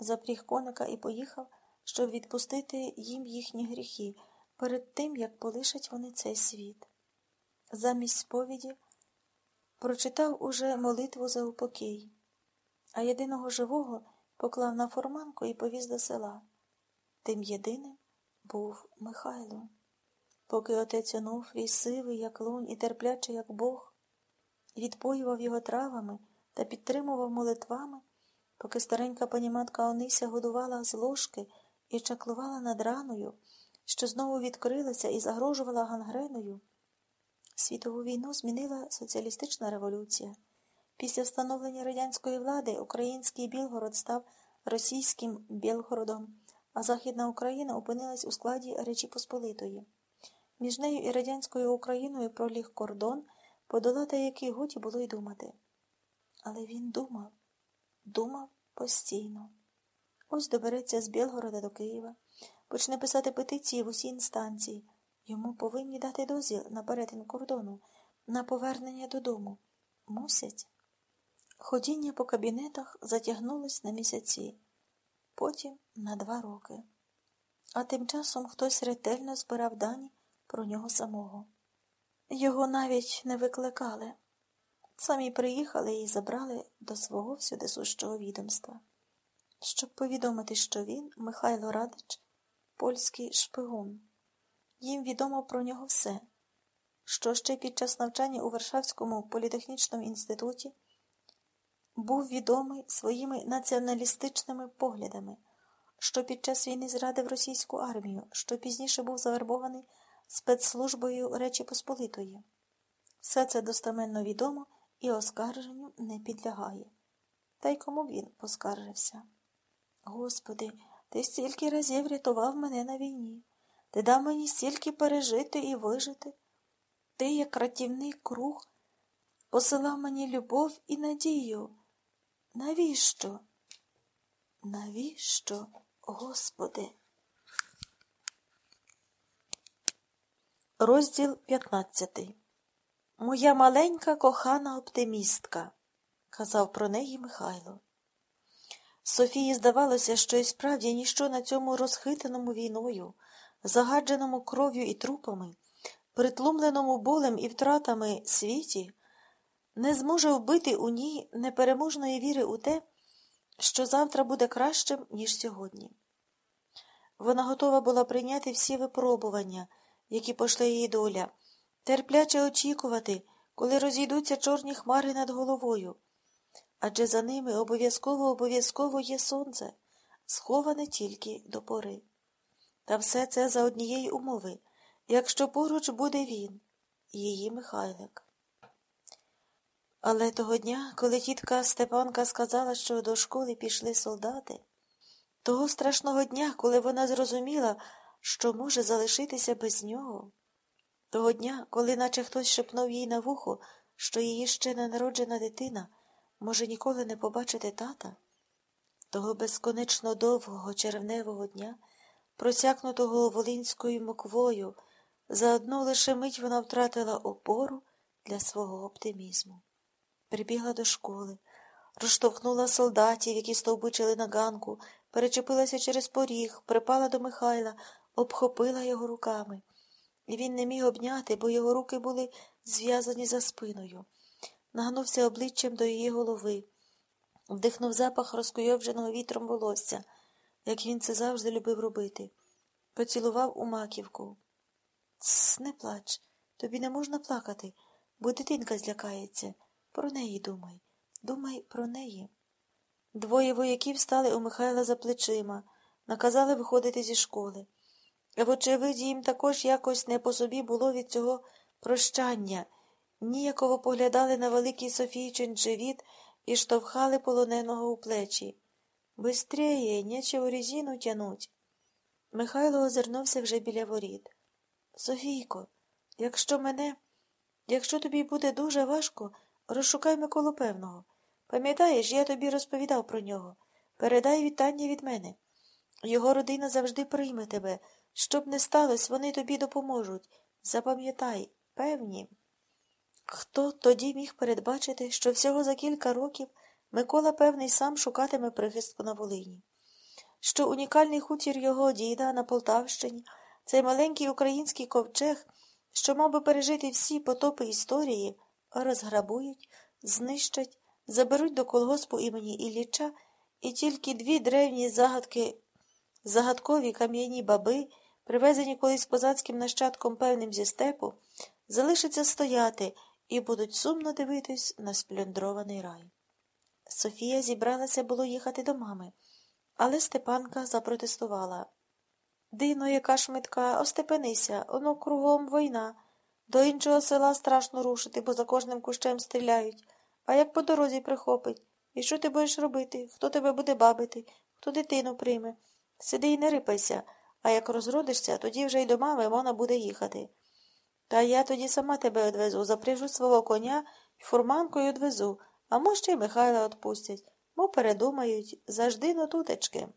запріг коника і поїхав, щоб відпустити їм їхні гріхи перед тим, як полишать вони цей світ. Замість сповіді прочитав уже молитву за упокій, а єдиного живого поклав на фурманку і повіз до села. Тим єдиним був Михайло. Поки отець Онуфрій, сивий, як лунь, і терплячий, як Бог, відпоював його травами та підтримував молитвами, поки старенька паніматка Онися годувала з ложки і чаклувала над раною, що знову відкрилася і загрожувала гангреною, світову війну змінила соціалістична революція. Після встановлення радянської влади український Білгород став російським Білгородом, а Західна Україна опинилась у складі Речі Посполитої. Між нею і радянською Україною проліг кордон, подолати який годі було й думати. Але він думав, думав постійно. Ось добереться з Білгорода до Києва, почне писати петиції в усі інстанції. Йому повинні дати дозвіл на перетин кордону, на повернення додому. Мусять. Ходіння по кабінетах затягнулось на місяці, потім на два роки. А тим часом хтось ретельно збирав дані про нього самого. Його навіть не викликали. Самі приїхали і забрали до свого всюдисущого відомства, щоб повідомити, що він, Михайло Радич, польський шпигун. Їм відомо про нього все, що ще під час навчання у Варшавському політехнічному інституті був відомий своїми націоналістичними поглядами, що під час війни зрадив російську армію, що пізніше був завербований спецслужбою Речі Посполитої. Все це достаменно відомо і оскарженню не підлягає. Та й кому він поскаржився? Господи, ти стільки разів рятував мене на війні. Ти дав мені стільки пережити і вижити. Ти, як ратівний круг, посилав мені любов і надію. Навіщо? Навіщо, Господи? Розділ 15 Моя маленька кохана оптимістка, казав про неї Михайло. Софії здавалося, що і справді ніщо на цьому розхитаному війною, загадженому кров'ю і трупами, притлумленому болем і втратами світі, не зможе вбити у ній непереможної віри у те, що завтра буде кращим, ніж сьогодні. Вона готова була прийняти всі випробування, які пошле її доля, терпляче очікувати, коли розійдуться чорні хмари над головою. Адже за ними обов'язково обов'язково є сонце, сховане тільки до пори. Та все це за однієї умови, якщо поруч буде він, її Михайлик. Але того дня, коли тітка Степанка сказала, що до школи пішли солдати, того страшного дня, коли вона зрозуміла, що може залишитися без нього, того дня, коли наче хтось шепнув їй на вухо, що її ще ненароджена дитина може ніколи не побачити тата, того безконечно довгого червневого дня, просякнутого волинською моквою, за одну лише мить вона втратила опору для свого оптимізму. Прибігла до школи, розштовхнула солдатів, які стовбичили на ганку, перечепилася через поріг, припала до Михайла, обхопила його руками. І він не міг обняти, бо його руки були зв'язані за спиною. Нагнувся обличчям до її голови, вдихнув запах розкуйовдженого вітром волосся, як він це завжди любив робити. Поцілував у маківку. Цс, не плач, тобі не можна плакати, бо дитинка злякається. Про неї думай, думай про неї. Двоє вояків стали у Михайла за плечима, наказали виходити зі школи. Вочевидь, їм також якось не по собі було від цього прощання, ніяково поглядали на великий Софійчин живіт і штовхали полоненого у плечі. Бистріє, нечего резину тянуть. Михайло озирнувся вже біля воріт. Софійко, якщо мене, якщо тобі буде дуже важко, розшукай Миколу певного. Пам'ятаєш, я тобі розповідав про нього. Передай вітання від мене. Його родина завжди прийме тебе. Щоб не сталося, вони тобі допоможуть. Запам'ятай, певні. Хто тоді міг передбачити, що всього за кілька років Микола певний сам шукатиме прихистку на Волині? що унікальний хутір його діда на Полтавщині, цей маленький український ковчег, що мав би пережити всі потопи історії, розграбують, знищать, заберуть до колгоспу імені Ілліча, і тільки дві древні загадки, загадкові кам'яні баби, привезені колись козацьким нащадком певним зі степу, залишаться стояти і будуть сумно дивитись на сплюндрований рай. Софія зібралася було їхати до мами, але Степанка запротестувала. Дино, яка шмитка, остепенися, воно кругом війна. До іншого села страшно рушити, бо за кожним кущем стріляють. А як по дорозі прихопить? І що ти будеш робити? Хто тебе буде бабити, хто дитину прийме? Сиди і не рипайся, а як розродишся, тоді вже й до мами вона буде їхати. Та я тоді сама тебе одвезу, запряжу свого коня і фурманкою одвезу, а може, ще й Михайла отпустять, мо передумають, завжди нотутечки.